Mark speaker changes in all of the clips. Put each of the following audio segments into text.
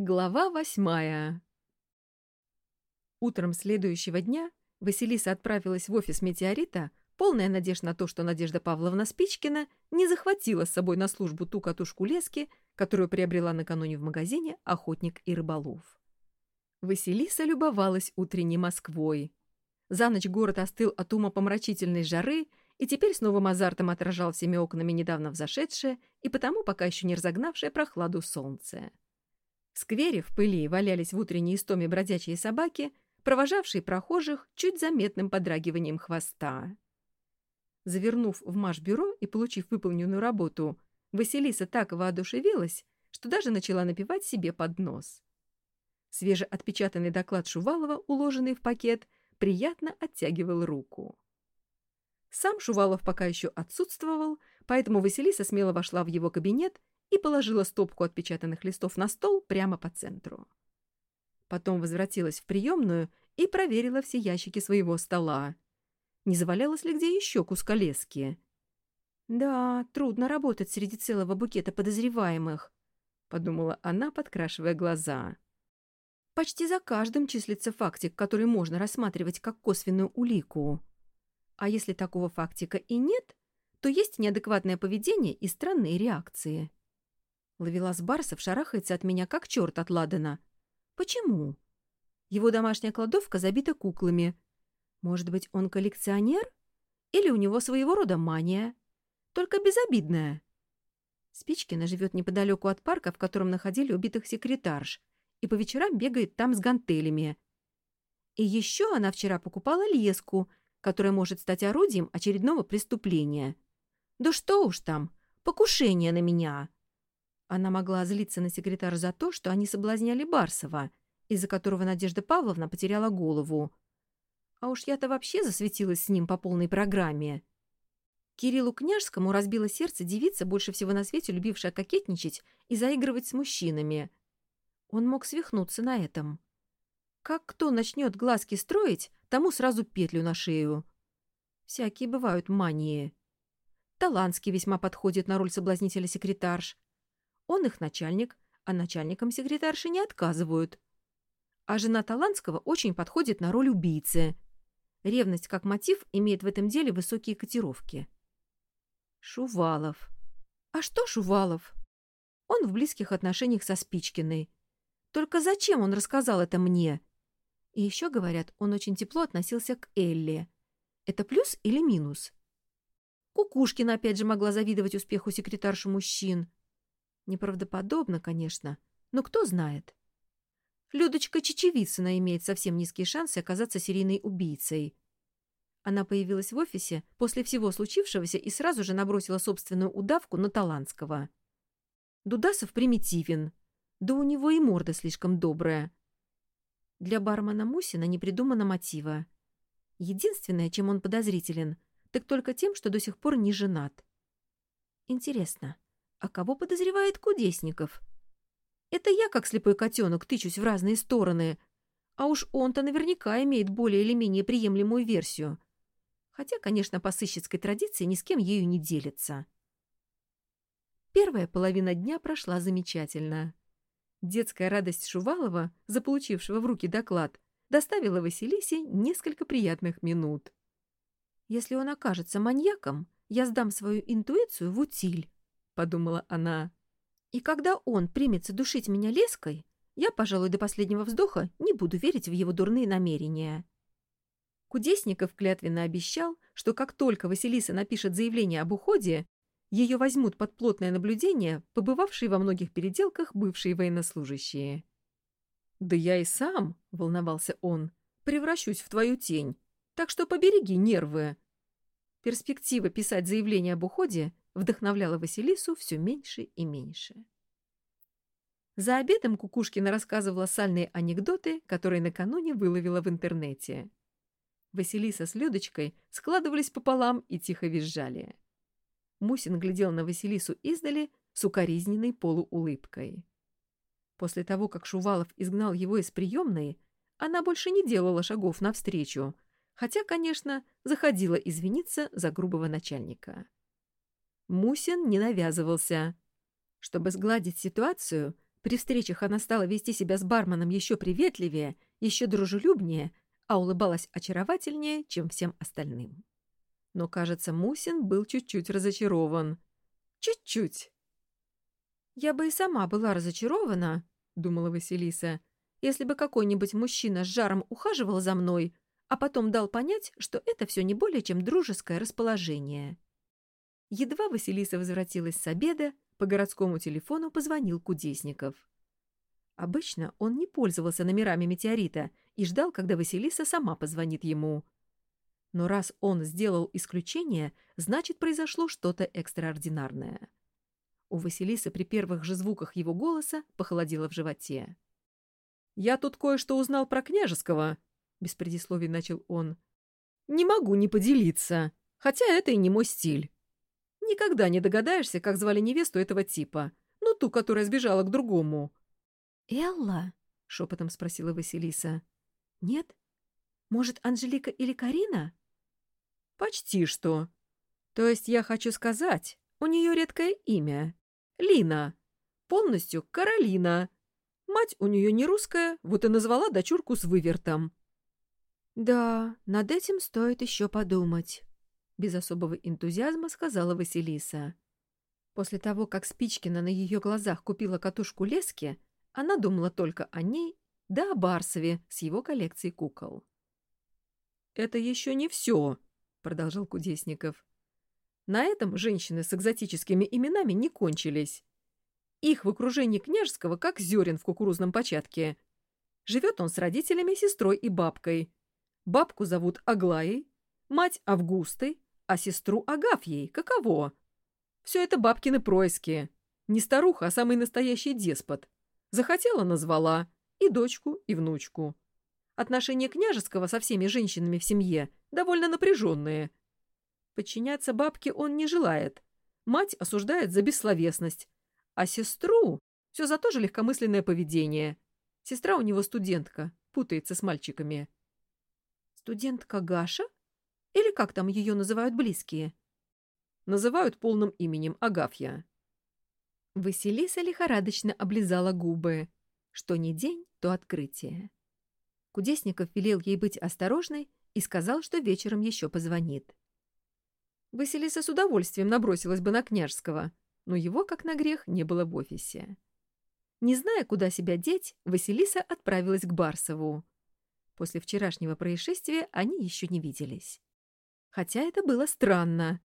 Speaker 1: Глава восьмая Утром следующего дня Василиса отправилась в офис «Метеорита», полная надежда на то, что Надежда Павловна Спичкина не захватила с собой на службу ту катушку лески, которую приобрела накануне в магазине «Охотник и рыболов». Василиса любовалась утренней Москвой. За ночь город остыл от умопомрачительной жары и теперь с новым азартом отражал всеми окнами недавно взошедшее и потому пока еще не разогнавшее прохладу солнце. Сквере в пыли валялись в утренней истоме бродячие собаки, провожавшие прохожих чуть заметным подрагиванием хвоста. Завернув в маш-бюро и получив выполненную работу, Василиса так воодушевилась, что даже начала напевать себе под нос. Свежеотпечатанный доклад Шувалова, уложенный в пакет, приятно оттягивал руку. Сам Шувалов пока еще отсутствовал, поэтому Василиса смело вошла в его кабинет и положила стопку отпечатанных листов на стол прямо по центру. Потом возвратилась в приемную и проверила все ящики своего стола. Не завалялось ли где еще куска лески? «Да, трудно работать среди целого букета подозреваемых», — подумала она, подкрашивая глаза. «Почти за каждым числится фактик, который можно рассматривать как косвенную улику. А если такого фактика и нет, то есть неадекватное поведение и странные реакции. Ловелас Барсов шарахается от меня, как черт от Ладана. Почему? Его домашняя кладовка забита куклами. Может быть, он коллекционер? Или у него своего рода мания? Только безобидная. Спичкина живет неподалеку от парка, в котором находили убитых секретарш, и по вечерам бегает там с гантелями. И еще она вчера покупала леску, которое может стать орудием очередного преступления. Да что уж там, покушение на меня. Она могла злиться на секретаря за то, что они соблазняли Барсова, из-за которого Надежда Павловна потеряла голову. А уж я-то вообще засветилась с ним по полной программе. Кириллу Княжскому разбило сердце девица, больше всего на свете любившая кокетничать и заигрывать с мужчинами. Он мог свихнуться на этом. Как кто начнет глазки строить, тому сразу петлю на шею. Всякие бывают мании. Таланский весьма подходит на роль соблазнителя секретарш. Он их начальник, а начальникам секретарши не отказывают. А жена Таланского очень подходит на роль убийцы. Ревность как мотив имеет в этом деле высокие котировки. Шувалов. А что Шувалов? Он в близких отношениях со Спичкиной. Только зачем он рассказал это мне? И еще, говорят, он очень тепло относился к Элли. Это плюс или минус? Кукушкина опять же могла завидовать успеху секретарши мужчин. Неправдоподобно, конечно, но кто знает. Людочка Чечевицына имеет совсем низкие шансы оказаться серийной убийцей. Она появилась в офисе после всего случившегося и сразу же набросила собственную удавку на Таланского. Дудасов примитивен, да у него и морда слишком добрая. Для бармена Мусина не придумано мотива. Единственное, чем он подозрителен, так только тем, что до сих пор не женат. Интересно, а кого подозревает Кудесников? Это я, как слепой котенок, тычусь в разные стороны. А уж он-то наверняка имеет более или менее приемлемую версию. Хотя, конечно, по сыщицкой традиции ни с кем ею не делится. Первая половина дня прошла замечательно. Детская радость Шувалова, заполучившего в руки доклад, доставила Василисе несколько приятных минут. «Если он окажется маньяком, я сдам свою интуицию в утиль», — подумала она. «И когда он примется душить меня леской, я, пожалуй, до последнего вздоха не буду верить в его дурные намерения». Кудесников клятвенно обещал, что как только Василиса напишет заявление об уходе, ее возьмут под плотное наблюдение побывавшие во многих переделках бывшие военнослужащие. «Да я и сам», — волновался он, — «превращусь в твою тень, так что побереги нервы». Перспектива писать заявление об уходе вдохновляла Василису все меньше и меньше. За обедом Кукушкина рассказывала сальные анекдоты, которые накануне выловила в интернете. Василиса с Людочкой складывались пополам и тихо визжали. Мусин глядел на Василису издали с укоризненной полуулыбкой. После того, как Шувалов изгнал его из приемной, она больше не делала шагов навстречу, хотя, конечно, заходила извиниться за грубого начальника. Мусин не навязывался. Чтобы сгладить ситуацию, При встречах она стала вести себя с барменом еще приветливее, еще дружелюбнее, а улыбалась очаровательнее, чем всем остальным. Но, кажется, Мусин был чуть-чуть разочарован. Чуть-чуть. «Я бы и сама была разочарована», — думала Василиса, «если бы какой-нибудь мужчина с жаром ухаживал за мной, а потом дал понять, что это все не более чем дружеское расположение». Едва Василиса возвратилась с обеда, по городскому телефону позвонил Кудесников. Обычно он не пользовался номерами метеорита и ждал, когда Василиса сама позвонит ему. Но раз он сделал исключение, значит, произошло что-то экстраординарное. У Василисы при первых же звуках его голоса похолодело в животе. «Я тут кое-что узнал про княжеского», — без предисловий начал он. «Не могу не поделиться, хотя это и не мой стиль. Никогда не догадаешься, как звали невесту этого типа. Ну, ту, которая сбежала к другому. «Элла?» — шепотом спросила Василиса. «Нет? Может, Анжелика или Карина?» «Почти что. То есть я хочу сказать, у нее редкое имя. Лина. Полностью Каролина. Мать у нее не русская, вот и назвала дочурку с вывертом». «Да, над этим стоит еще подумать» без особого энтузиазма сказала Василиса. После того, как Спичкина на ее глазах купила катушку лески, она думала только о ней, да о Барсове с его коллекцией кукол. «Это еще не все», — продолжал Кудесников. «На этом женщины с экзотическими именами не кончились. Их в окружении княжеского, как зерен в кукурузном початке. Живет он с родителями, сестрой и бабкой. Бабку зовут Аглаей, мать Августой, а сестру Агафьей каково? Все это бабкины происки. Не старуха, а самый настоящий деспот. Захотела — назвала. И дочку, и внучку. Отношения княжеского со всеми женщинами в семье довольно напряженные. Подчиняться бабке он не желает. Мать осуждает за бессловесность. А сестру — все за то же легкомысленное поведение. Сестра у него студентка, путается с мальчиками. «Студентка Гаша?» Или как там ее называют близкие? Называют полным именем Агафья. Василиса лихорадочно облизала губы. Что ни день, то открытие. Кудесников велел ей быть осторожной и сказал, что вечером еще позвонит. Василиса с удовольствием набросилась бы на княжского, но его, как на грех, не было в офисе. Не зная, куда себя деть, Василиса отправилась к Барсову. После вчерашнего происшествия они еще не виделись. Хотя это было странно.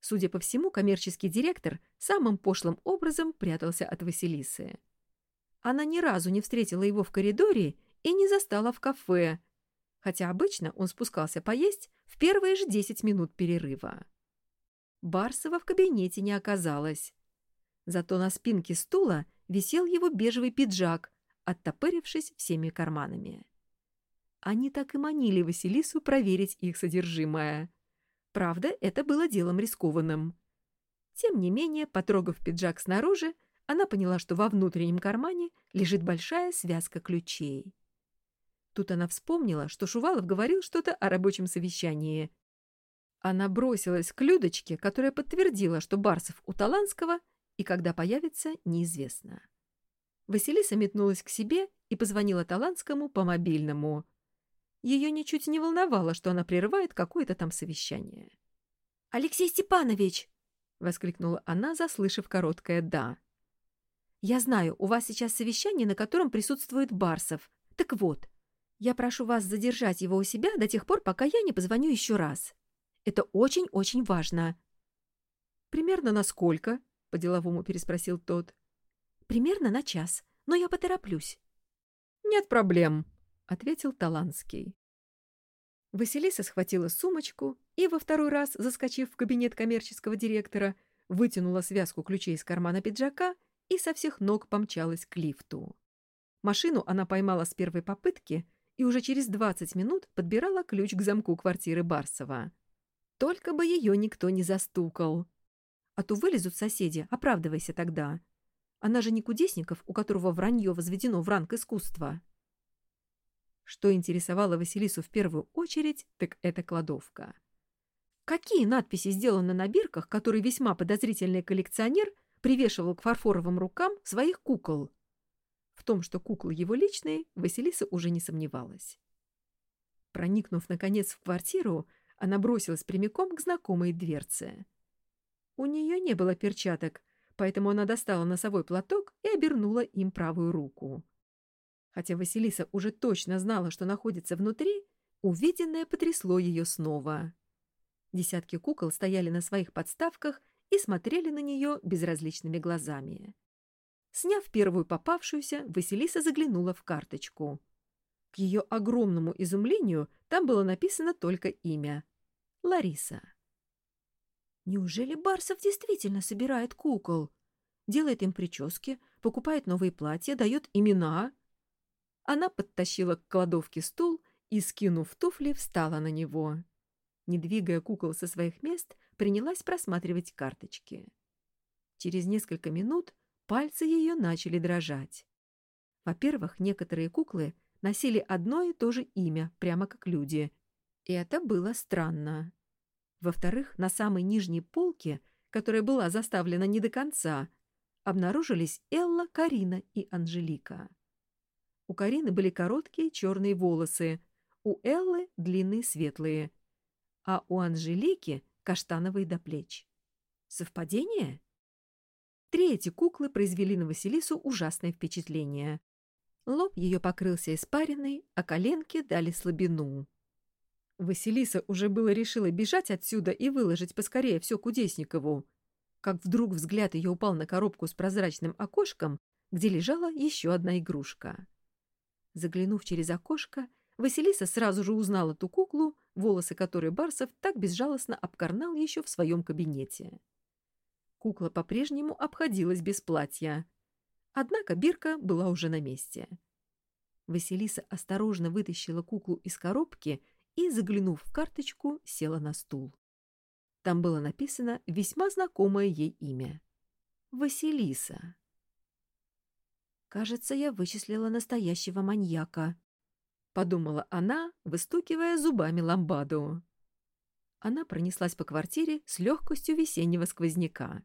Speaker 1: Судя по всему, коммерческий директор самым пошлым образом прятался от Василисы. Она ни разу не встретила его в коридоре и не застала в кафе, хотя обычно он спускался поесть в первые же десять минут перерыва. Барсова в кабинете не оказалось. Зато на спинке стула висел его бежевый пиджак, оттопырившись всеми карманами. Они так и манили Василису проверить их содержимое. Правда, это было делом рискованным. Тем не менее, потрогав пиджак снаружи, она поняла, что во внутреннем кармане лежит большая связка ключей. Тут она вспомнила, что Шувалов говорил что-то о рабочем совещании. Она бросилась к Людочке, которая подтвердила, что Барсов у Таланского, и когда появится, неизвестно. Василиса метнулась к себе и позвонила Таланскому по мобильному — ее ничуть не волновало, что она прерывает какое-то там совещание. «Алексей Степанович!» — воскликнула она, заслышав короткое «да». «Я знаю, у вас сейчас совещание, на котором присутствует Барсов. Так вот, я прошу вас задержать его у себя до тех пор, пока я не позвоню еще раз. Это очень-очень важно». «Примерно на сколько?» — по-деловому переспросил тот. «Примерно на час, но я потороплюсь». «Нет проблем», — ответил Таланский. Василиса схватила сумочку и во второй раз, заскочив в кабинет коммерческого директора, вытянула связку ключей из кармана пиджака и со всех ног помчалась к лифту. Машину она поймала с первой попытки и уже через 20 минут подбирала ключ к замку квартиры Барсова. Только бы ее никто не застукал. А то вылезут соседи, оправдывайся тогда. Она же не Кудесников, у которого вранье возведено в ранг искусства. Что интересовало Василису в первую очередь, так это кладовка. Какие надписи сделаны на бирках, которые весьма подозрительный коллекционер привешивал к фарфоровым рукам своих кукол? В том, что куклы его личные, Василиса уже не сомневалась. Проникнув, наконец, в квартиру, она бросилась прямиком к знакомой дверце. У нее не было перчаток, поэтому она достала носовой платок и обернула им правую руку. Хотя Василиса уже точно знала, что находится внутри, увиденное потрясло ее снова. Десятки кукол стояли на своих подставках и смотрели на нее безразличными глазами. Сняв первую попавшуюся, Василиса заглянула в карточку. К ее огромному изумлению там было написано только имя — Лариса. Неужели Барсов действительно собирает кукол? Делает им прически, покупает новые платья, дает имена? Она подтащила к кладовке стул и, скинув туфли, встала на него. Не двигая кукол со своих мест, принялась просматривать карточки. Через несколько минут пальцы ее начали дрожать. Во-первых, некоторые куклы носили одно и то же имя, прямо как люди. И это было странно. Во-вторых, на самой нижней полке, которая была заставлена не до конца, обнаружились Элла, Карина и Анжелика. У Карины были короткие черные волосы, у Эллы длинные светлые, а у Анжелики каштановые до плеч. Совпадение? Третьи куклы произвели на Василису ужасное впечатление. Лоб ее покрылся испариной, а коленки дали слабину. Василиса уже было решила бежать отсюда и выложить поскорее все Кудесникову, как вдруг взгляд ее упал на коробку с прозрачным окошком, где лежала еще одна игрушка. Заглянув через окошко, Василиса сразу же узнала ту куклу, волосы которой Барсов так безжалостно обкорнал еще в своем кабинете. Кукла по-прежнему обходилась без платья. Однако бирка была уже на месте. Василиса осторожно вытащила куклу из коробки и, заглянув в карточку, села на стул. Там было написано весьма знакомое ей имя — Василиса. «Кажется, я вычислила настоящего маньяка», — подумала она, выстукивая зубами ламбаду. Она пронеслась по квартире с легкостью весеннего сквозняка.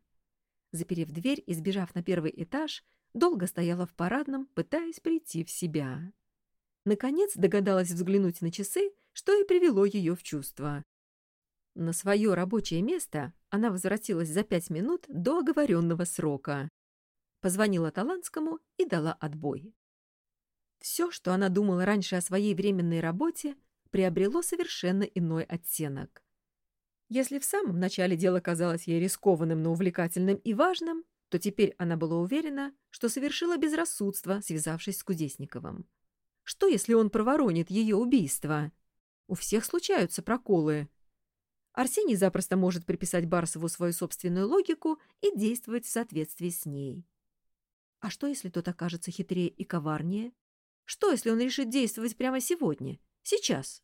Speaker 1: Заперев дверь и сбежав на первый этаж, долго стояла в парадном, пытаясь прийти в себя. Наконец догадалась взглянуть на часы что и привело ее в чувство. На свое рабочее место она возвратилась за пять минут до оговоренного срока. Позвонила Таланскому и дала отбой. Все, что она думала раньше о своей временной работе, приобрело совершенно иной оттенок. Если в самом начале дело казалось ей рискованным, но увлекательным и важным, то теперь она была уверена, что совершила безрассудство, связавшись с Кудесниковым. Что, если он проворонит ее убийство? У всех случаются проколы. Арсений запросто может приписать Барсову свою собственную логику и действовать в соответствии с ней. А что, если тот окажется хитрее и коварнее? Что, если он решит действовать прямо сегодня, сейчас?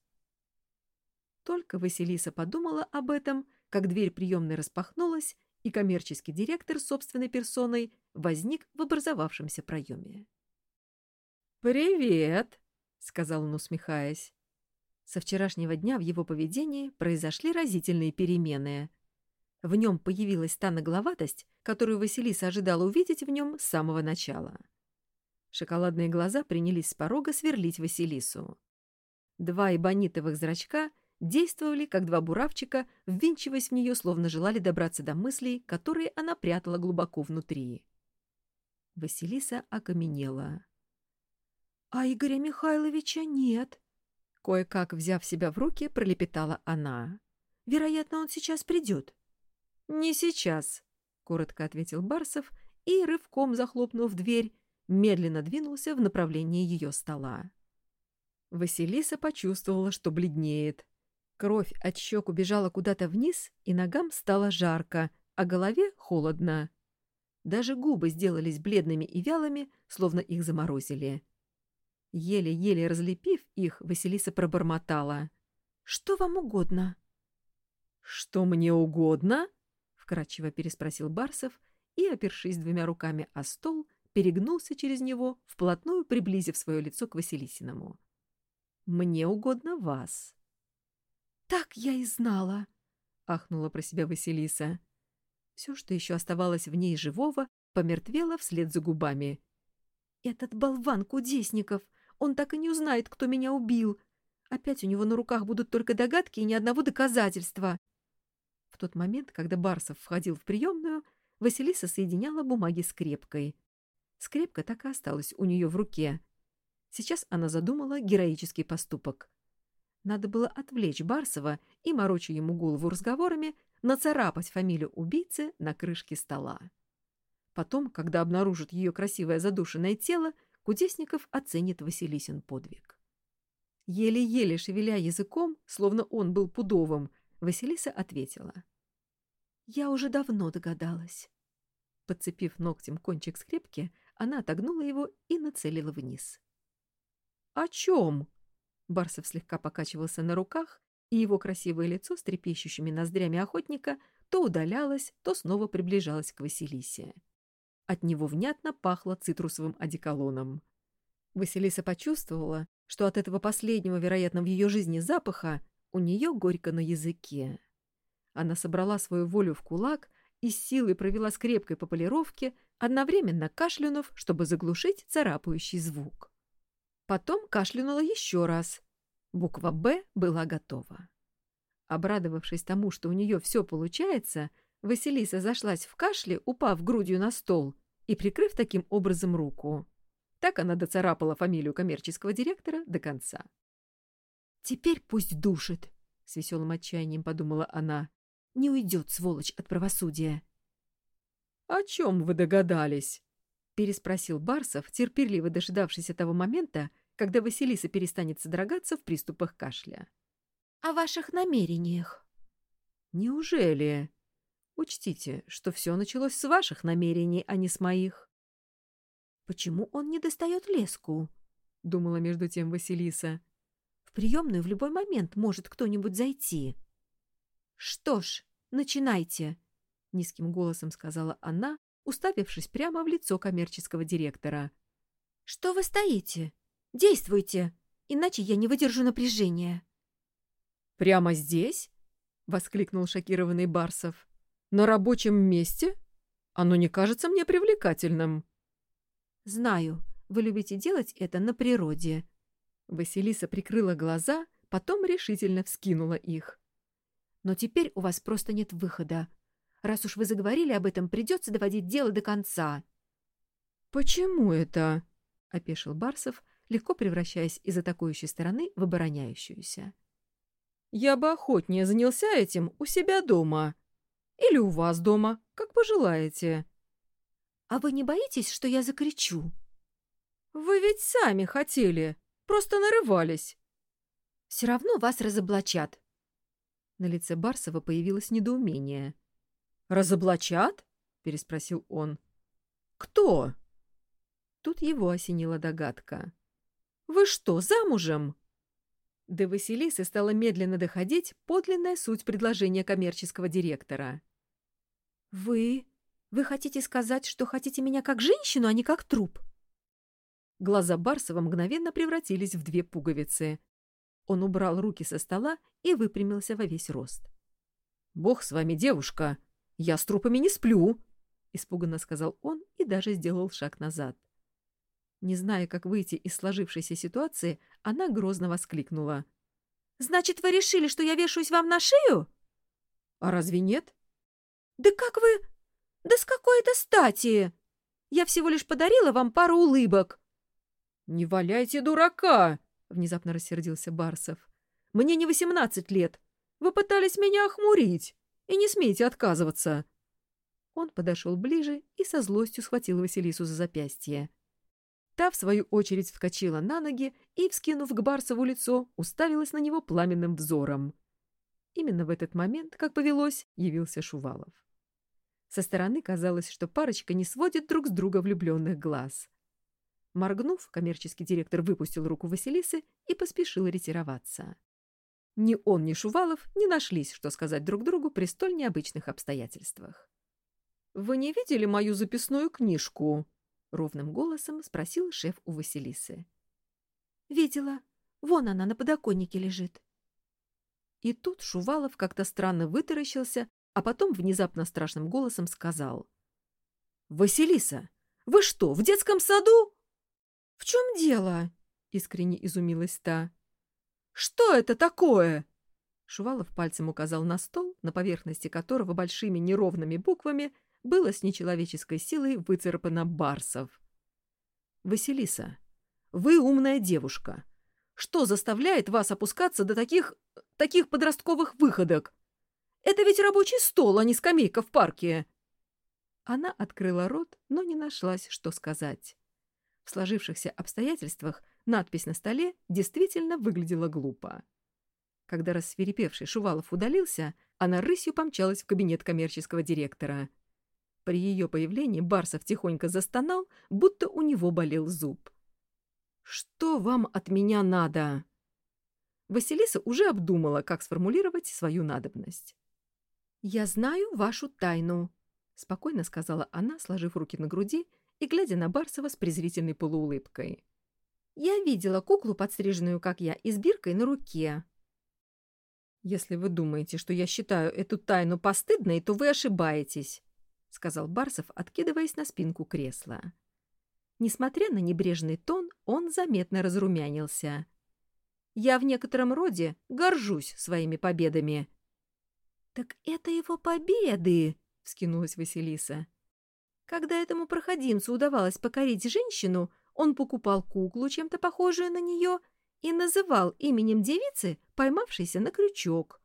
Speaker 1: Только Василиса подумала об этом, как дверь приемной распахнулась, и коммерческий директор собственной персоной возник в образовавшемся проеме. «Привет!» — сказал он, усмехаясь. Со вчерашнего дня в его поведении произошли разительные перемены. В нем появилась та нагловатость, которую Василиса ожидала увидеть в нем с самого начала. Шоколадные глаза принялись с порога сверлить Василису. Два эбонитовых зрачка действовали, как два буравчика, ввинчиваясь в нее, словно желали добраться до мыслей, которые она прятала глубоко внутри. Василиса окаменела. — А Игоря Михайловича нет, Кое-как, взяв себя в руки, пролепетала она. «Вероятно, он сейчас придет». «Не сейчас», — коротко ответил Барсов и, рывком захлопнув дверь, медленно двинулся в направлении ее стола. Василиса почувствовала, что бледнеет. Кровь от щек убежала куда-то вниз, и ногам стало жарко, а голове холодно. Даже губы сделались бледными и вялыми, словно их заморозили. Еле-еле разлепив их, Василиса пробормотала. «Что вам угодно?» «Что мне угодно?» — вкратчиво переспросил Барсов и, опершись двумя руками о стол, перегнулся через него, вплотную приблизив свое лицо к Василисиному. «Мне угодно вас». «Так я и знала!» — ахнула про себя Василиса. Все, что еще оставалось в ней живого, помертвело вслед за губами — Этот болван Кудесников! Он так и не узнает, кто меня убил. Опять у него на руках будут только догадки и ни одного доказательства. В тот момент, когда Барсов входил в приемную, Василиса соединяла бумаги скрепкой. Скрепка так и осталась у нее в руке. Сейчас она задумала героический поступок. Надо было отвлечь Барсова и, мороча ему голову разговорами, нацарапать фамилию убийцы на крышке стола. Потом, когда обнаружат ее красивое задушенное тело, Кудесников оценит Василисин подвиг. Еле-еле шевеля языком, словно он был пудовым, Василиса ответила. «Я уже давно догадалась». Подцепив ногтем кончик скрепки, она отогнула его и нацелила вниз. «О чем?» Барсов слегка покачивался на руках, и его красивое лицо с трепещущими ноздрями охотника то удалялось, то снова приближалось к Василисе. От него внятно пахло цитрусовым одеколоном. Василиса почувствовала, что от этого последнего, вероятно, в ее жизни запаха у нее горько на языке. Она собрала свою волю в кулак и силой провела скрепкой по полировке, одновременно кашлянув, чтобы заглушить царапающий звук. Потом кашлянула еще раз. Буква «Б» была готова. Обрадовавшись тому, что у нее все получается, Василиса зашлась в кашле, упав грудью на стол и прикрыв таким образом руку. Так она доцарапала фамилию коммерческого директора до конца. «Теперь пусть душит», — с веселым отчаянием подумала она. «Не уйдет, сволочь, от правосудия». «О чем вы догадались?» — переспросил Барсов, терпеливо дожидавшийся того момента, когда Василиса перестанет содрогаться в приступах кашля.
Speaker 2: «О ваших намерениях».
Speaker 1: «Неужели?» Учтите, что все началось с ваших намерений, а не с моих.
Speaker 2: Почему он не достает леску?
Speaker 1: Думала между тем Василиса.
Speaker 2: Приемную в любой момент может кто-нибудь зайти. Что ж, начинайте, низким голосом сказала она, уставившись прямо в лицо коммерческого директора. Что вы стоите? Действуйте, иначе я не выдержу напряжения.
Speaker 1: Прямо здесь? воскликнул шокированный Барсов. На рабочем месте? Оно не кажется мне привлекательным.
Speaker 2: Знаю, вы любите делать это на природе.
Speaker 1: Василиса прикрыла глаза, потом решительно вскинула их.
Speaker 2: Но теперь у вас просто нет выхода. Раз уж вы заговорили об этом, придется доводить дело до конца.
Speaker 1: Почему это? — опешил Барсов, легко превращаясь из атакующей стороны в обороняющуюся. «Я бы охотнее занялся этим у себя дома. Или у вас дома, как пожелаете.
Speaker 2: — А вы не боитесь, что я закричу?
Speaker 1: — Вы ведь сами хотели, просто нарывались.
Speaker 2: — Все равно вас разоблачат.
Speaker 1: На лице Барсова появилось недоумение. — Разоблачат? — переспросил он. — Кто? Тут его осенила догадка. — Вы что, замужем? — до Василисы стала медленно доходить подлинная суть предложения коммерческого директора.
Speaker 2: «Вы... вы хотите сказать, что хотите меня как женщину, а не как труп?»
Speaker 1: Глаза Барсова мгновенно превратились в две пуговицы. Он убрал руки со стола и выпрямился во весь рост. «Бог с вами, девушка! Я с трупами не сплю!» — испуганно сказал он и даже сделал шаг назад. Не зная, как выйти из сложившейся ситуации, она грозно воскликнула.
Speaker 2: «Значит, вы решили, что я вешаюсь вам на шею?»
Speaker 1: «А разве нет?»
Speaker 2: «Да как вы... Да с какой это стати? Я всего лишь подарила вам пару улыбок».
Speaker 1: «Не валяйте дурака!» — внезапно рассердился Барсов. «Мне не восемнадцать лет. Вы пытались меня охмурить. И не смейте отказываться». Он подошел ближе и со злостью схватил Василису за запястье. Та, в свою очередь, вскочила на ноги и, вскинув к Барсову лицо, уставилась на него пламенным взором. Именно в этот момент, как повелось, явился Шувалов. Со стороны казалось, что парочка не сводит друг с друга влюбленных глаз. Моргнув, коммерческий директор выпустил руку Василисы и поспешил ретироваться. Ни он, ни Шувалов не нашлись, что сказать друг другу при столь необычных обстоятельствах. «Вы не видели мою записную книжку?» — ровным голосом спросил шеф у Василисы.
Speaker 2: «Видела. Вон она на подоконнике лежит».
Speaker 1: И тут Шувалов как-то странно вытаращился, а потом внезапно страшным голосом сказал. «Василиса, вы что, в детском саду?» В чем дело? Искренне изумилась та. Что это такое? Шувалов пальцем указал на стол, на поверхности которого большими неровными буквами было с нечеловеческой силой выцарапано Барсов. «Василиса, вы умная девушка. Что заставляет вас опускаться до таких... таких подростковых выходок? Это ведь рабочий стол, а не скамейка в парке!» Она открыла рот, но не нашлась, что сказать. В сложившихся обстоятельствах надпись на столе действительно выглядела глупо. Когда рассверепевший Шувалов удалился, она рысью помчалась в кабинет коммерческого директора. При ее появлении Барсов тихонько застонал, будто у него болел зуб. «Что вам от меня надо?» Василиса уже обдумала, как сформулировать свою надобность. «Я знаю вашу тайну», — спокойно сказала она, сложив руки на груди и глядя на Барсова с презрительной полуулыбкой. «Я видела куклу, подстриженную, как я, и с биркой на руке». «Если вы думаете, что я считаю эту тайну постыдной, то вы ошибаетесь», — сказал Барсов, откидываясь на спинку кресла. Несмотря на небрежный тон, он заметно разрумянился. «Я в некотором роде горжусь своими победами». «Так это его победы!» — вскинулась Василиса. «Когда этому проходимцу удавалось покорить женщину, он покупал куклу, чем-то похожую на нее, и называл именем девицы, поймавшейся на крючок».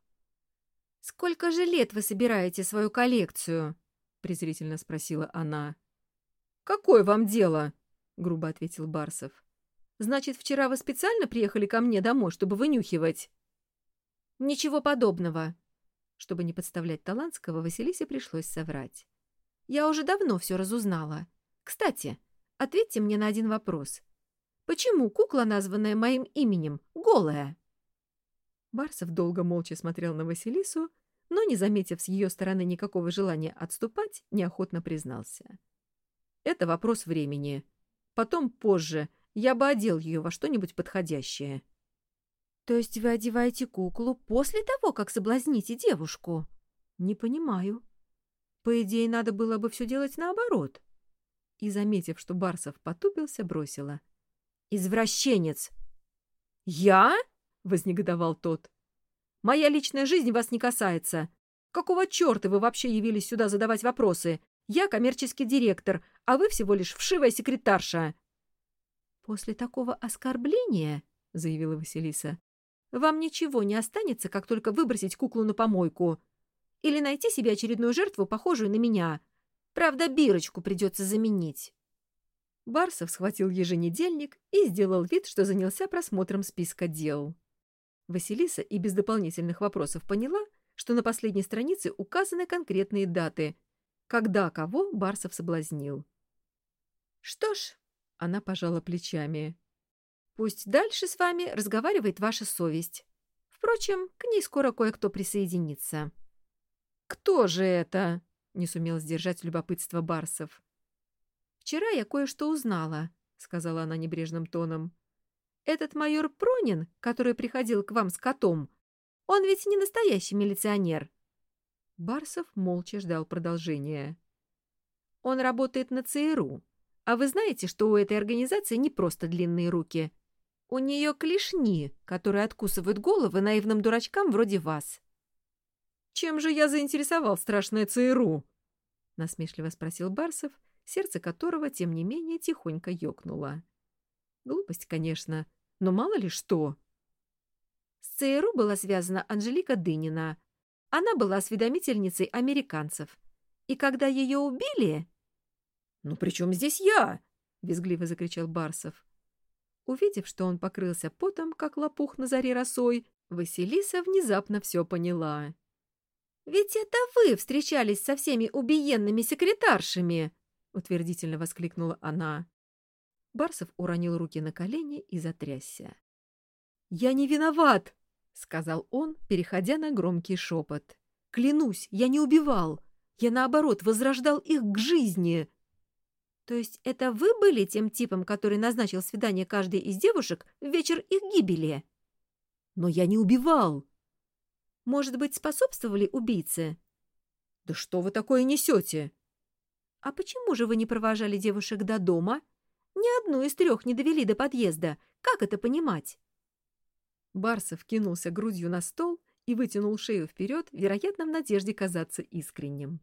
Speaker 1: «Сколько же лет вы собираете свою коллекцию?» — презрительно спросила она. «Какое вам дело?» — грубо ответил Барсов. «Значит, вчера вы специально приехали ко мне домой, чтобы вынюхивать?» «Ничего подобного». Чтобы не подставлять Таланского, Василисе пришлось соврать. «Я уже давно все разузнала. Кстати, ответьте мне на один вопрос. Почему кукла, названная моим именем, голая?» Барсов долго молча смотрел на Василису, но, не заметив с ее стороны никакого желания отступать, неохотно признался. «Это вопрос времени. Потом, позже, я бы одел ее во что-нибудь подходящее. — То есть вы одеваете куклу после того, как соблазните девушку? — Не понимаю. По идее, надо было бы все делать наоборот. И, заметив, что Барсов потупился, бросила. — Извращенец! — Я? — вознегодовал тот. — Моя личная жизнь вас не касается. Какого черта вы вообще явились сюда задавать вопросы? Я коммерческий директор, а вы всего лишь вшивая секретарша. — После такого оскорбления, — заявила Василиса, — вам ничего не останется, как только выбросить куклу на помойку. Или найти себе очередную жертву, похожую на меня. Правда, бирочку придется заменить. Барсов схватил еженедельник и сделал вид, что занялся просмотром списка дел. Василиса и без дополнительных вопросов поняла, что на последней странице указаны конкретные даты, когда кого Барсов соблазнил. «Что ж», — она пожала плечами, — «пусть дальше с вами разговаривает ваша совесть. Впрочем, к ней скоро кое-кто присоединится». «Кто же это?» — не сумел сдержать любопытство Барсов. «Вчера я кое-что узнала», — сказала она небрежным тоном. «Этот майор Пронин, который приходил к вам с котом, он ведь не настоящий милиционер. Барсов молча ждал продолжения. «Он работает на ЦРУ. А вы знаете, что у этой организации не просто длинные руки? У нее клешни, которые откусывают головы наивным дурачкам вроде вас». «Чем же я заинтересовал страшное ЦРУ?» — насмешливо спросил Барсов, сердце которого, тем не менее, тихонько ёкнуло. Глупость, конечно, но мало ли что. С ЦРУ была связана Анжелика Дынина, она была осведомительницей американцев. И когда ее убили... — Ну при чем здесь я? — визгливо закричал Барсов. Увидев, что он покрылся потом, как лопух на заре росой, Василиса внезапно все поняла. «Ведь это вы встречались со всеми убиенными секретаршами!» — утвердительно воскликнула она. Барсов уронил руки на колени и затрясся. «Я не виноват!» — сказал он, переходя на громкий шепот. «Клянусь, я не убивал. Я, наоборот, возрождал их к жизни». «То есть это вы были тем типом, который назначил свидание каждой из девушек в вечер их гибели?» «Но я не убивал». «Может быть, способствовали убийце?» «Да что вы такое несете?» «А почему же вы не провожали девушек до дома?
Speaker 2: Ни одну из трех не довели до подъезда. Как это понимать?
Speaker 1: Барсов кинулся грудью на стол и вытянул шею вперед, вероятно, в надежде казаться искренним.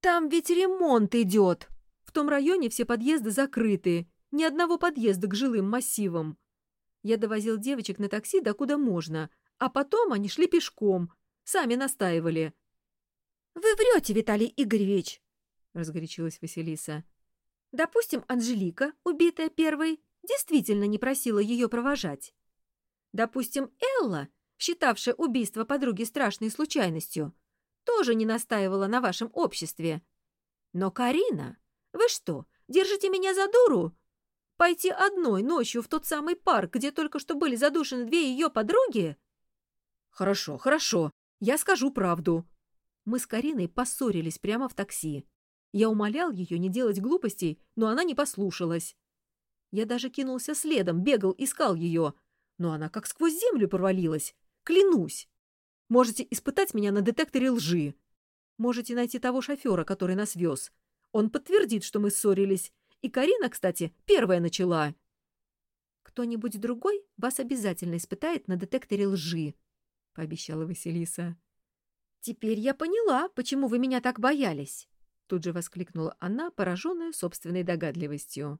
Speaker 2: «Там ведь ремонт идет! В том районе все подъезды закрыты, ни одного подъезда к жилым массивам. Я довозил девочек на такси до куда можно, а потом они шли пешком, сами настаивали». «Вы врете, Виталий Игоревич!» — разгорячилась Василиса. «Допустим, Анжелика, убитая первой, действительно не просила ее провожать. Допустим, Элла, считавшая убийство подруги страшной случайностью, тоже не настаивала на вашем обществе. Но Карина, вы что, держите меня за дуру? Пойти одной ночью в тот самый парк, где только что были задушены две ее подруги?
Speaker 1: Хорошо, хорошо, я скажу правду.
Speaker 2: Мы с Кариной поссорились прямо в такси. Я умолял ее не делать глупостей, но она не послушалась. Я даже кинулся следом, бегал, искал ее — но она как сквозь землю провалилась. Клянусь. Можете испытать меня на детекторе лжи. Можете найти того шофера, который нас вез. Он подтвердит, что мы ссорились. И Карина, кстати, первая начала. Кто-нибудь другой вас обязательно испытает на детекторе лжи, — пообещала Василиса. Теперь я поняла, почему вы меня так боялись. Тут же воскликнула она, пораженная собственной догадливостью.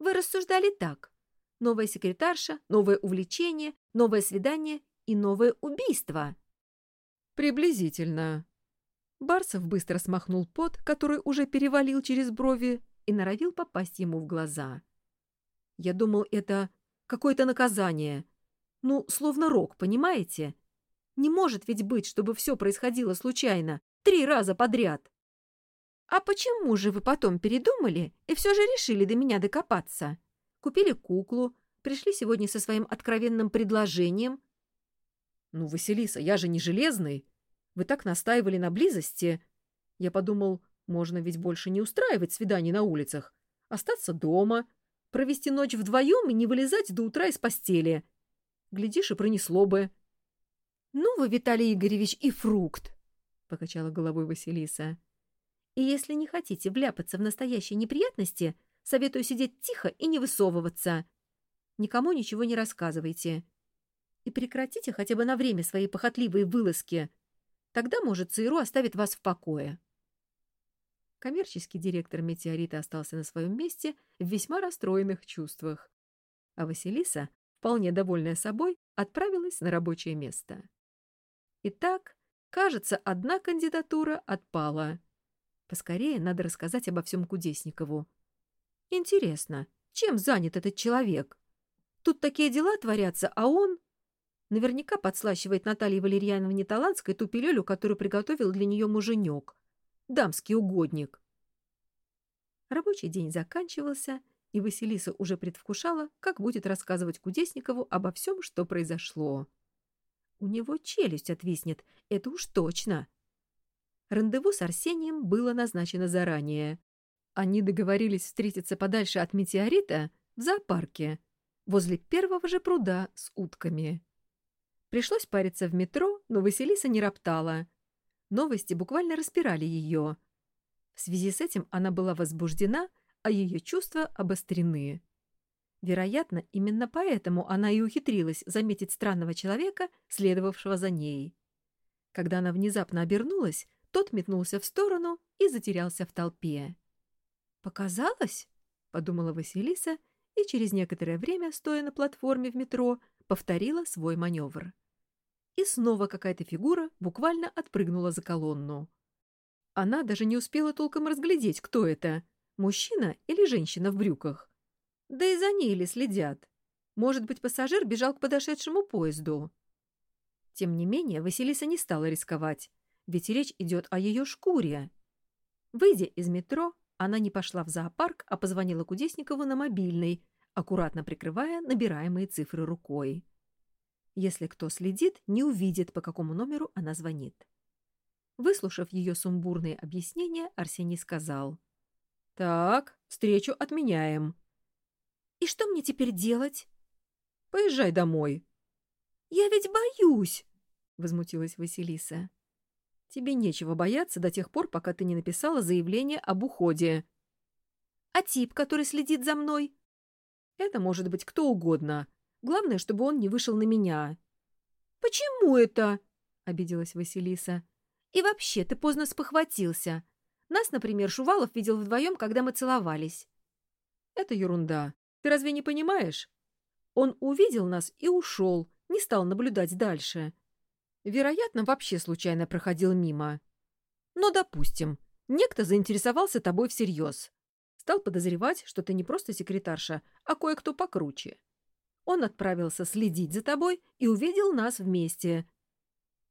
Speaker 2: Вы рассуждали так. Новая секретарша, новое увлечение, новое свидание и новое убийство.
Speaker 1: Приблизительно. Барсов быстро смахнул пот, который уже перевалил через брови, и норовил попасть ему в глаза. Я думал, это какое-то наказание. Ну, словно рок, понимаете? Не может ведь быть, чтобы все происходило случайно, три раза подряд.
Speaker 2: А почему же вы потом передумали и все же решили до меня докопаться? купили куклу, пришли сегодня со своим откровенным предложением.
Speaker 1: «Ну, Василиса, я же не железный. Вы так настаивали на близости. Я подумал, можно ведь больше не устраивать свиданий на улицах, остаться дома, провести ночь вдвоем и не вылезать до утра из постели. Глядишь, и пронесло бы».
Speaker 2: «Ну вы, Виталий Игоревич, и фрукт!» — покачала головой Василиса. «И если не хотите вляпаться в настоящие неприятности, — Советую сидеть тихо и не высовываться. Никому ничего не рассказывайте. И прекратите хотя бы на время свои похотливые вылазки. Тогда, может, ЦРУ оставит вас в покое.
Speaker 1: Коммерческий директор «Метеорита» остался на своем месте в весьма расстроенных чувствах. А Василиса, вполне довольная собой, отправилась на рабочее место. Итак, кажется, одна кандидатура отпала. Поскорее надо рассказать обо всем Кудесникову. Интересно, чем занят этот человек? Тут такие дела творятся, а он... Наверняка подслащивает Наталье Валерьяновне Талантской ту пилюлю, которую приготовил для нее муженек. Дамский угодник. Рабочий день заканчивался, и Василиса уже предвкушала, как будет рассказывать Кудесникову обо всем, что произошло. У него челюсть отвиснет, это уж точно. Рандеву с Арсением было назначено заранее. Они договорились встретиться подальше от метеорита в зоопарке, возле первого же пруда с утками. Пришлось париться в метро, но Василиса не роптала. Новости буквально распирали ее. В связи с этим она была возбуждена, а ее чувства обострены. Вероятно, именно поэтому она и ухитрилась заметить странного человека, следовавшего за ней. Когда она внезапно обернулась, тот метнулся в сторону и затерялся в толпе. «Показалось?» — подумала Василиса и через некоторое время, стоя на платформе в метро, повторила свой маневр. И снова какая-то фигура буквально отпрыгнула за колонну. Она даже не успела толком разглядеть, кто это — мужчина или женщина в брюках. Да и за ней ли следят? Может быть, пассажир бежал к подошедшему поезду. Тем не менее, Василиса не стала рисковать, ведь речь идет о ее шкуре. Выйдя из метро, она не пошла в зоопарк, а позвонила Кудесникову на мобильный, аккуратно прикрывая набираемые цифры рукой. Если кто следит, не увидит, по какому номеру она звонит. Выслушав ее сумбурные объяснения, Арсений сказал. — Так, встречу отменяем. — И что мне теперь делать? — Поезжай домой. — Я ведь боюсь, — возмутилась Василиса. Тебе нечего бояться до тех пор, пока ты не написала заявление об уходе.
Speaker 2: А тип, который следит за мной?
Speaker 1: Это может быть кто угодно. Главное, чтобы он не вышел на меня.
Speaker 2: Почему это? Обиделась Василиса. И вообще, ты поздно спохватился. Нас, например, Шувалов видел вдвоем, когда мы целовались.
Speaker 1: Это ерунда. Ты разве не понимаешь? Он увидел нас и ушел, не стал наблюдать дальше. Вероятно, вообще случайно проходил мимо. Но, допустим, некто заинтересовался тобой всерьез. Стал подозревать, что ты не просто секретарша, а кое-кто покруче. Он отправился следить за тобой и увидел нас вместе.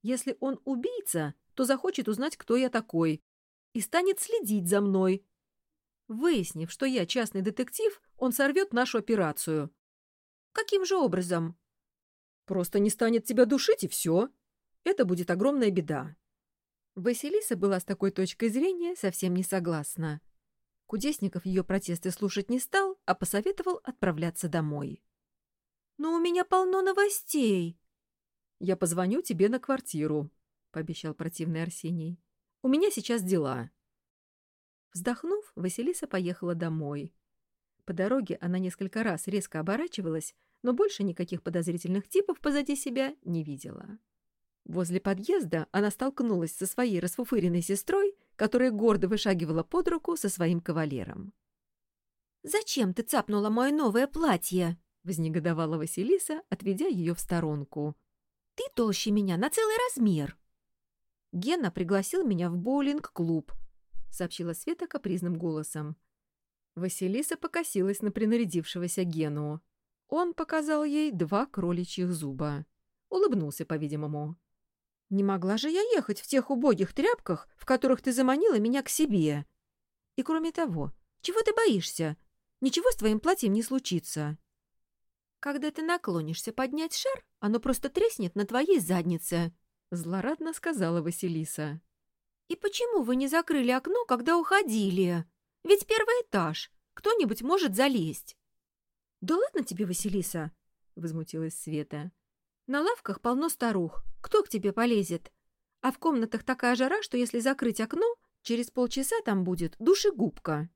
Speaker 1: Если он убийца, то захочет узнать, кто я такой, и станет следить за мной. Выяснив, что я частный детектив, он сорвет нашу операцию.
Speaker 2: Каким же образом?
Speaker 1: Просто не станет тебя душить, и все. Это будет огромная беда. Василиса была с такой точкой зрения совсем не согласна. Кудесников ее протесты слушать не стал, а посоветовал отправляться домой.
Speaker 2: «Но у меня полно новостей».
Speaker 1: «Я позвоню тебе на квартиру», — пообещал противный Арсений. «У меня сейчас дела». Вздохнув, Василиса поехала домой. По дороге она несколько раз резко оборачивалась, но больше никаких подозрительных типов позади себя не видела. Возле подъезда она столкнулась со своей расфуфыренной сестрой, которая гордо вышагивала под руку со своим кавалером.
Speaker 2: «Зачем ты цапнула мое новое платье?»
Speaker 1: — вознегодовала Василиса, отведя ее в сторонку.
Speaker 2: «Ты толще меня на целый размер!»
Speaker 1: «Гена пригласил меня в боулинг-клуб», — сообщила Света капризным голосом. Василиса покосилась на принарядившегося Гену. Он показал ей два кроличьих зуба. Улыбнулся, по-видимому. «Не могла же я ехать в тех убогих тряпках, в которых ты заманила меня к себе. И кроме того, чего ты боишься? Ничего с твоим платьем не случится».
Speaker 2: «Когда ты наклонишься поднять шар, оно просто треснет на твоей заднице», —
Speaker 1: злорадно сказала Василиса.
Speaker 2: «И почему вы не закрыли окно, когда уходили? Ведь первый этаж. Кто-нибудь может залезть».
Speaker 1: «Да ладно тебе, Василиса!» — возмутилась Света. «На лавках полно старух. Кто к тебе полезет? А в комнатах такая жара, что если закрыть окно, через полчаса там будет душегубка».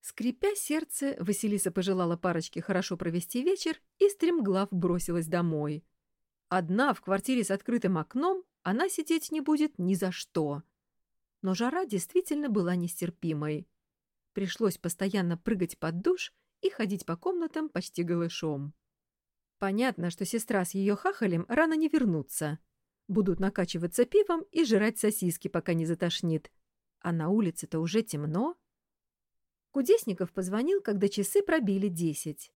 Speaker 1: Скрипя сердце, Василиса пожелала парочке хорошо провести вечер и стремглав бросилась домой. Одна в квартире с открытым окном она сидеть не будет ни за что. Но жара действительно была нестерпимой. Пришлось постоянно прыгать под душ и ходить по комнатам почти голышом. Понятно, что сестра с ее хахалем рано не вернутся. Будут накачиваться пивом и жрать сосиски, пока не затошнит. А на улице-то уже темно. Кудесников позвонил, когда часы пробили десять.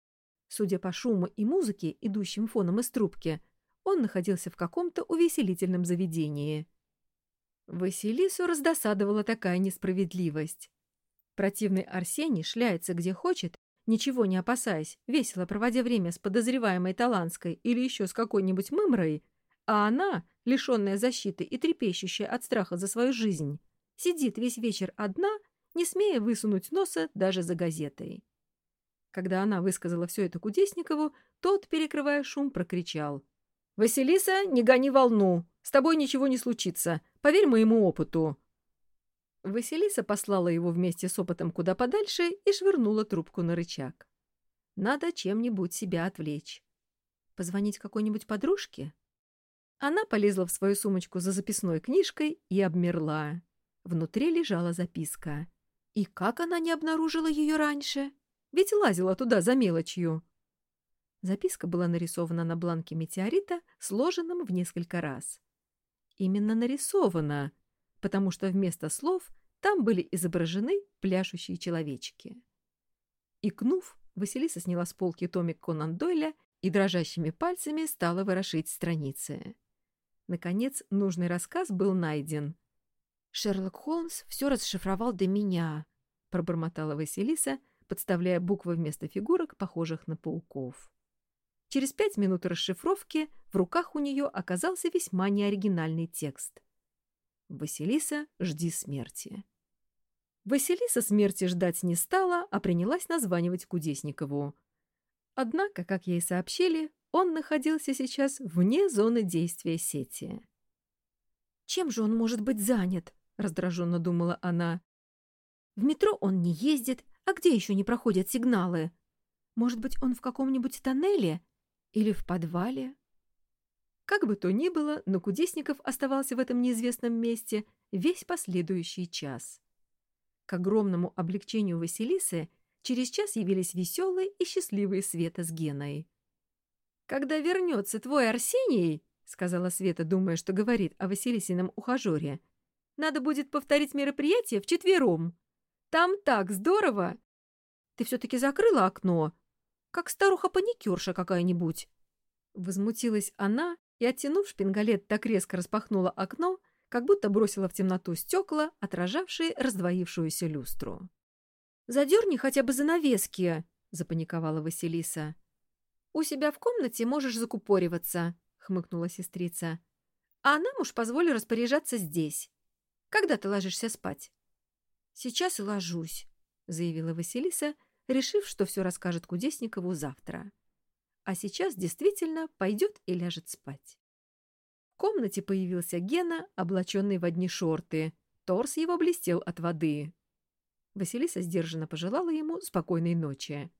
Speaker 1: Судя по шуму и музыке, идущим фоном из трубки, он находился в каком-то увеселительном заведении. Василису раздосадовала такая несправедливость. Противный Арсений шляется где хочет ничего не опасаясь, весело проводя время с подозреваемой Таланской или еще с какой-нибудь мымрой, а она, лишенная защиты и трепещущая от страха за свою жизнь, сидит весь вечер одна, не смея высунуть носа даже за газетой. Когда она высказала все это Кудесникову, тот, перекрывая шум, прокричал. «Василиса, не гони волну! С тобой ничего не случится. Поверь моему опыту. Василиса послала его вместе с опытом куда подальше и швырнула трубку на рычаг. Надо чем-нибудь себя отвлечь. Позвонить какой-нибудь подружке? Она полезла в свою сумочку за записной книжкой и обмерла. Внутри лежала записка. И как она не обнаружила ее раньше? Ведь лазила туда за мелочью. Записка была нарисована на бланке метеорита, сложенном в несколько раз. Именно нарисована, потому что вместо слов там были изображены пляшущие человечки. Икнув, Василиса сняла с полки томик Конан Дойля и дрожащими пальцами стала ворошить страницы. Наконец, нужный рассказ был найден. «Шерлок Холмс все расшифровал до меня», — пробормотала Василиса, подставляя буквы вместо фигурок, похожих на пауков. Через пять минут расшифровки в руках у нее оказался весьма неоригинальный текст — «Василиса, жди смерти». Василиса смерти ждать не стала, а принялась названивать Кудесникову. Однако, как ей сообщили, он находился сейчас вне зоны действия сети. «Чем же он может быть занят?» — раздраженно думала она. «В метро он не ездит,
Speaker 2: А где еще не проходят сигналы? Может быть, он в каком-нибудь тоннеле или в подвале?
Speaker 1: Как бы то ни было, но Кудесников оставался в этом неизвестном месте весь последующий час. К огромному облегчению Василисы через час явились веселые и счастливые Света с Геной. «Когда вернется твой Арсений, — сказала Света, думая, что говорит о Василисином ухажере, — надо будет повторить мероприятие вчетвером. Там так здорово! Ты все-таки закрыла окно, как старуха-паникерша какая-нибудь!» Возмутилась она и, оттянув шпингалет, так резко распахнула окно, как будто бросила в темноту стекла, отражавшие раздвоившуюся люстру. «Задерни хотя бы занавески!» — запаниковала Василиса. «У себя в комнате можешь закупориваться», — хмыкнула сестрица. «А нам уж позволю распоряжаться здесь. Когда ты ложишься спать?» «Сейчас и ложусь», — заявила Василиса, решив, что все расскажет Кудесникову завтра. А сейчас действительно пойдет и ляжет спать. В комнате появился Гена, облаченный в одни шорты. Торс его блестел от воды. Василиса сдержанно пожелала ему спокойной ночи.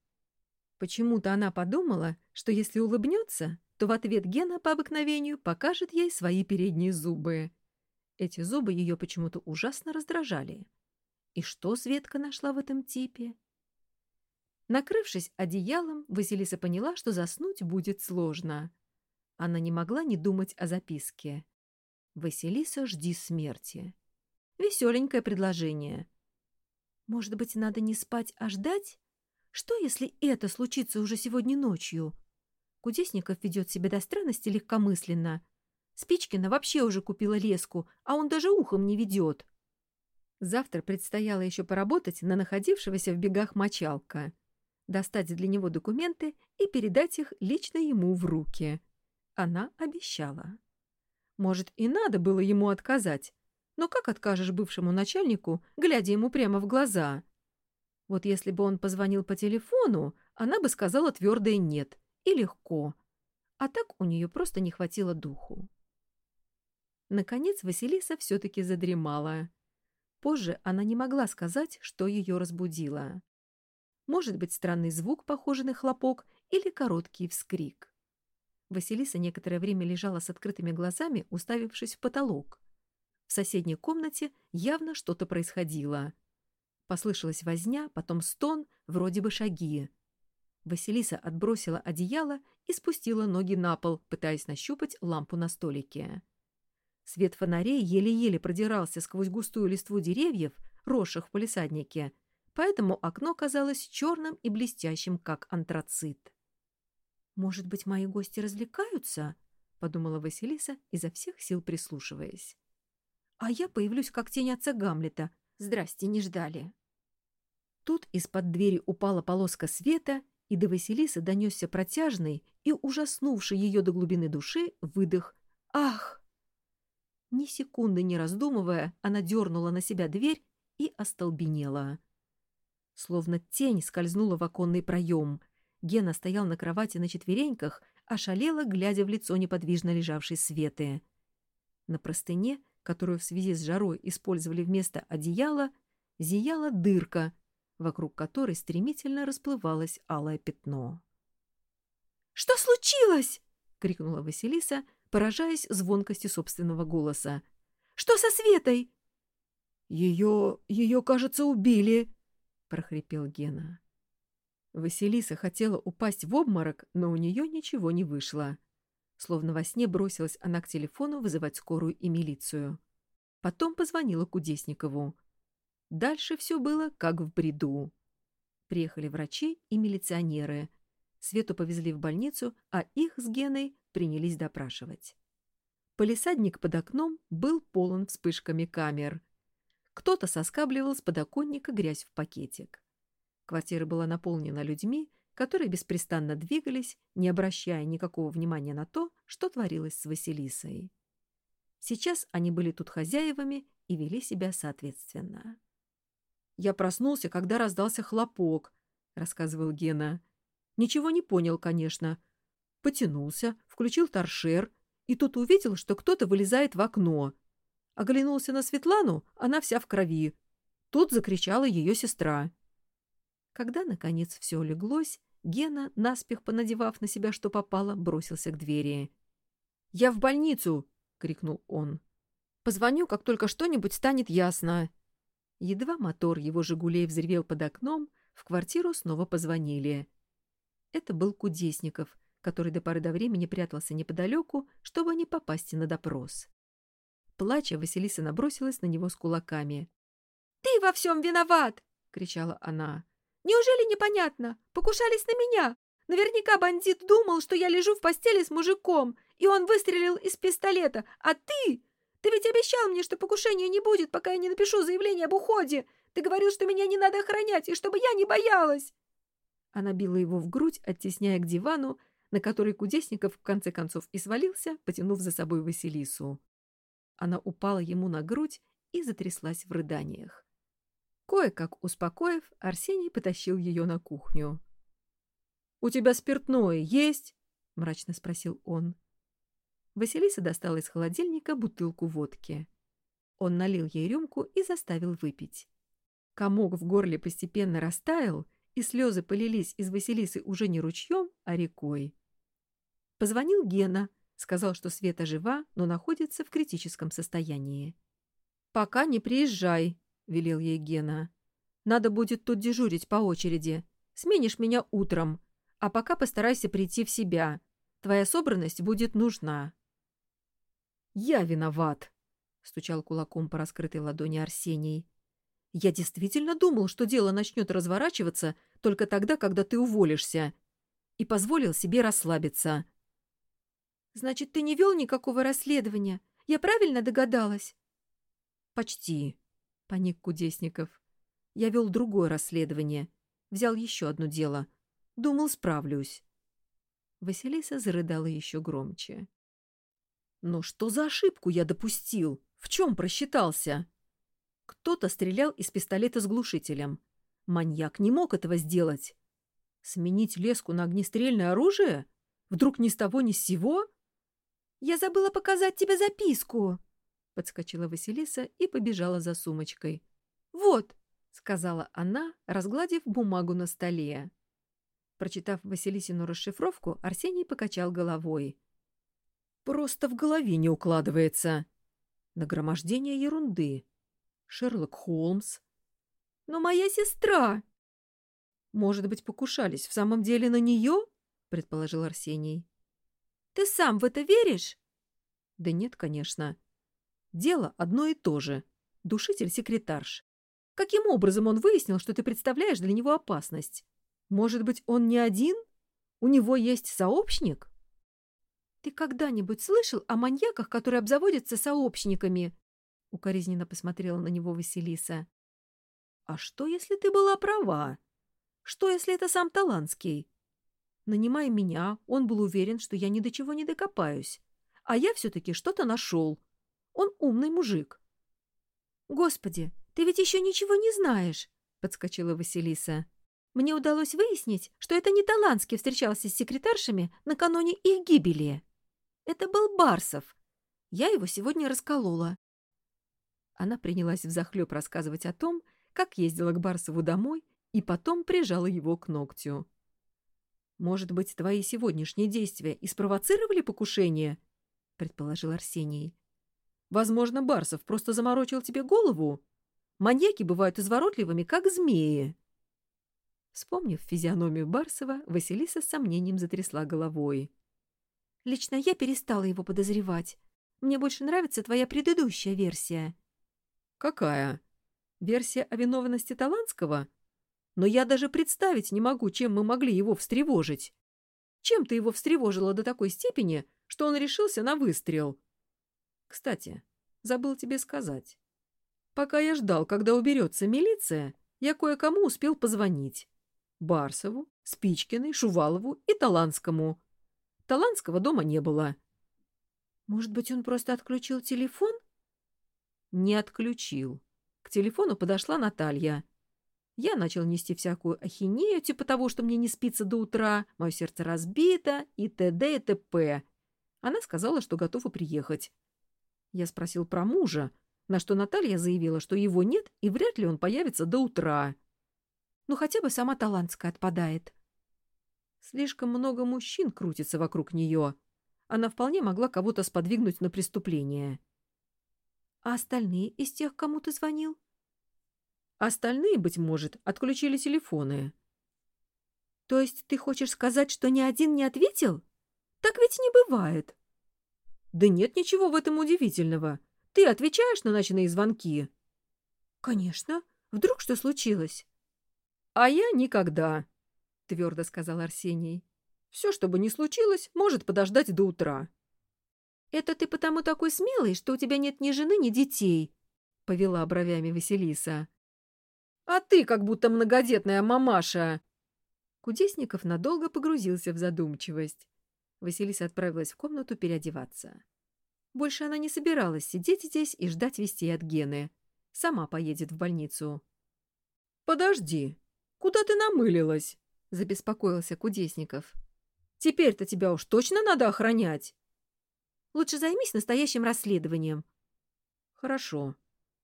Speaker 1: Почему-то она подумала, что если улыбнется, то в ответ Гена по обыкновению покажет ей свои передние зубы. Эти зубы ее почему-то ужасно раздражали. И что Светка нашла в этом типе? Накрывшись одеялом, Василиса поняла, что заснуть будет сложно. Она не могла не думать о записке. «Василиса, жди смерти». Веселенькое предложение. Может быть, надо не спать, а ждать? Что, если это случится уже сегодня ночью? Кудесников ведет себя до странности легкомысленно. Спичкина вообще уже купила леску, а он даже ухом не ведет. Завтра предстояло еще поработать на находившегося в бегах мочалка, достать для него документы и передать их лично ему в руки. Она обещала. Может, и надо было ему отказать, но как откажешь бывшему начальнику, глядя ему прямо в глаза? Вот если бы он позвонил по телефону, она бы сказала твердое «нет» и легко. А так у нее просто не хватило духу. Наконец Василиса все-таки задремала. Позже она не могла сказать, что ее разбудило. Может быть, странный звук, похожий на хлопок, или короткий вскрик. Василиса некоторое время лежала с открытыми глазами, уставившись в потолок. В соседней комнате явно что-то происходило. Послышалась возня, потом стон, вроде бы шаги. Василиса отбросила одеяло и спустила ноги на пол, пытаясь нащупать лампу на столике. Свет фонарей еле-еле продирался сквозь густую листву деревьев, росших в полисаднике, поэтому окно казалось черным и блестящим, как антрацит. «Может быть, мои гости развлекаются?» — подумала Василиса, изо всех сил прислушиваясь а я появлюсь как тень отца Гамлета. Здрасте, не ждали. Тут из-под двери упала полоска света, и до Василисы донесся протяжный и ужаснувший ее до глубины души выдох «Ах!». Ни секунды не раздумывая, она дернула на себя дверь и остолбенела. Словно тень скользнула в оконный проем. Гена стоял на кровати на четвереньках, ошалело, глядя в лицо неподвижно лежавшей Светы. На простыне которую в связи с жарой использовали вместо одеяла, зияла дырка, вокруг которой стремительно расплывалось алое пятно. «Что случилось?» — крикнула Василиса, поражаясь звонкости собственного голоса. «Что со Светой?» «Ее... ее, кажется, убили!» — прохрипел Гена. Василиса хотела упасть в обморок, но у нее ничего не вышло. Словно во сне бросилась она к телефону вызывать скорую и милицию. Потом позвонила Кудесникову. Дальше все было как в бреду. Приехали врачи и милиционеры. Свету повезли в больницу, а их с Геной принялись допрашивать. Полисадник под окном был полон вспышками камер. Кто-то соскабливал с подоконника грязь в пакетик. Квартира была наполнена людьми, которые беспрестанно двигались, не обращая никакого внимания на то, что творилось с Василисой. Сейчас они были тут хозяевами и вели себя соответственно. «Я проснулся, когда раздался хлопок», — рассказывал Гена. «Ничего не понял, конечно. Потянулся, включил торшер, и тут увидел, что кто-то вылезает в окно. Оглянулся на Светлану, она вся в крови. Тут закричала ее сестра.
Speaker 2: Когда, наконец, все леглось, Гена, наспех понадевав на себя, что попало, бросился к двери.
Speaker 1: «Я в больницу!» — крикнул он. «Позвоню, как только что-нибудь станет ясно».
Speaker 2: Едва мотор его «Жигулей» взревел под окном, в квартиру снова позвонили. Это был Кудесников, который до поры до времени прятался неподалеку, чтобы не попасть на допрос. Плача, Василиса набросилась на него с кулаками.
Speaker 3: «Ты во всем виноват!» — кричала она. «Неужели непонятно? Покушались на меня! Наверняка бандит думал, что я лежу в постели с мужиком, и он выстрелил из пистолета. А ты? Ты ведь обещал мне, что покушения не будет, пока я не напишу заявление об уходе. Ты говорил, что меня не надо охранять, и чтобы я не боялась!»
Speaker 2: Она била его в грудь, оттесняя к дивану, на который Кудесников в конце концов и свалился, потянув за собой Василису. Она упала ему на грудь и затряслась в рыданиях. Кое-как успокоив, Арсений потащил ее на кухню.
Speaker 1: — У тебя спиртное есть? — мрачно спросил он.
Speaker 2: Василиса достала из холодильника бутылку водки. Он налил ей рюмку и заставил выпить. Комок в горле постепенно растаял, и слезы полились из Василисы уже не ручьем, а рекой. Позвонил Гена, сказал, что Света жива, но находится в критическом состоянии.
Speaker 1: «Пока не приезжай», — велел ей Гена. «Надо будет тут дежурить по очереди. Сменишь меня утром, а пока постарайся прийти в себя. Твоя собранность будет нужна».
Speaker 2: «Я виноват», — стучал кулаком по раскрытой ладони Арсений. «Я действительно думал, что дело начнет разворачиваться только тогда, когда ты уволишься, и позволил себе расслабиться».
Speaker 3: Значит, ты не вел никакого расследования? Я правильно догадалась?
Speaker 2: Почти, паник Кудесников. Я вел другое расследование. Взял еще одно дело. Думал, справлюсь. Василиса зарыдала еще громче. Но что за ошибку я допустил? В чем просчитался? Кто-то стрелял из пистолета с глушителем. Маньяк не мог этого сделать. Сменить леску на огнестрельное оружие? Вдруг ни с того ни с сего?
Speaker 3: Я забыла показать тебе записку!»
Speaker 2: Подскочила Василиса и побежала за сумочкой.
Speaker 3: «Вот!»
Speaker 2: — сказала она, разгладив бумагу на столе. Прочитав Василисину расшифровку, Арсений покачал головой. «Просто в голове не укладывается. Нагромождение ерунды. Шерлок Холмс.
Speaker 3: Но моя сестра...»
Speaker 2: «Может быть, покушались в самом деле на нее?» — предположил Арсений.
Speaker 3: Ты сам в это веришь?
Speaker 2: Да нет, конечно. Дело одно и то же. Душитель-секретарш. Каким образом он выяснил, что ты представляешь для него опасность? Может быть, он не один? У него есть сообщник?
Speaker 3: Ты когда-нибудь слышал о маньяках, которые обзаводятся сообщниками? Укоризненно посмотрела на него Василиса.
Speaker 2: А что, если ты была права? Что, если это сам Таланский? Нанимая меня, он был уверен, что я ни до чего не докопаюсь. А я все-таки что-то нашел. Он умный мужик.
Speaker 3: «Господи, ты ведь еще ничего не знаешь!» — подскочила Василиса. «Мне удалось выяснить, что это не Таланский встречался с секретаршами накануне их гибели. Это был Барсов. Я его сегодня расколола».
Speaker 2: Она принялась взахлеб рассказывать о том, как ездила к Барсову домой и потом прижала его к ногтю. Может быть, твои сегодняшние действия и спровоцировали покушение? — предположил Арсений. — Возможно, Барсов просто заморочил тебе голову. Маньяки бывают изворотливыми, как змеи. Вспомнив физиономию Барсова, Василиса с сомнением затрясла головой.
Speaker 3: — Лично я перестала его подозревать. Мне больше нравится твоя предыдущая версия.
Speaker 2: — Какая? Версия о виновности Таланского? — но я даже представить не могу, чем мы могли его встревожить. Чем ты его встревожила до такой степени, что он решился на выстрел? Кстати, забыл тебе сказать. Пока я ждал, когда уберется милиция, я кое-кому успел позвонить. Барсову, Спичкиной, Шувалову и Таланскому. Таланского дома не было.
Speaker 3: Может быть, он просто отключил телефон?
Speaker 2: Не отключил. К телефону подошла Наталья. Я начал нести всякую ахинею, типа того, что мне не спится до утра, мое сердце разбито и т.д. и т.п. Она сказала, что готова приехать. Я спросил про мужа, на что Наталья заявила, что его нет и вряд ли он появится до утра. Ну, хотя бы сама Талантская отпадает.
Speaker 1: Слишком много мужчин крутится вокруг нее. Она вполне могла кого-то сподвигнуть на преступление.
Speaker 2: А остальные из тех, кому ты звонил?
Speaker 1: Остальные, быть может, отключили телефоны.
Speaker 2: То есть ты хочешь сказать, что ни один не ответил? Так ведь не бывает.
Speaker 1: Да нет ничего в этом удивительного. Ты отвечаешь на ночные звонки?
Speaker 2: Конечно. Вдруг что случилось?
Speaker 1: А я никогда, твердо сказал Арсений. Все, что бы ни случилось, может подождать до утра.
Speaker 2: Это ты потому такой смелый, что у тебя нет ни жены, ни детей, повела бровями Василиса.
Speaker 1: А ты как будто многодетная мамаша.
Speaker 2: Кудесников надолго погрузился в задумчивость. Василиса отправилась в комнату переодеваться. Больше она не собиралась сидеть здесь и ждать вестей от Гены. Сама поедет в больницу.
Speaker 1: «Подожди, куда ты намылилась?»
Speaker 2: — забеспокоился Кудесников.
Speaker 1: «Теперь-то тебя уж точно надо охранять!»
Speaker 2: «Лучше займись настоящим расследованием».
Speaker 1: «Хорошо.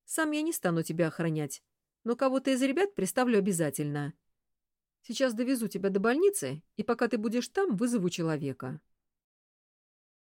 Speaker 1: Сам я не стану тебя охранять, но кого-то из ребят приставлю обязательно. Сейчас довезу тебя до больницы, и пока ты будешь там, вызову человека».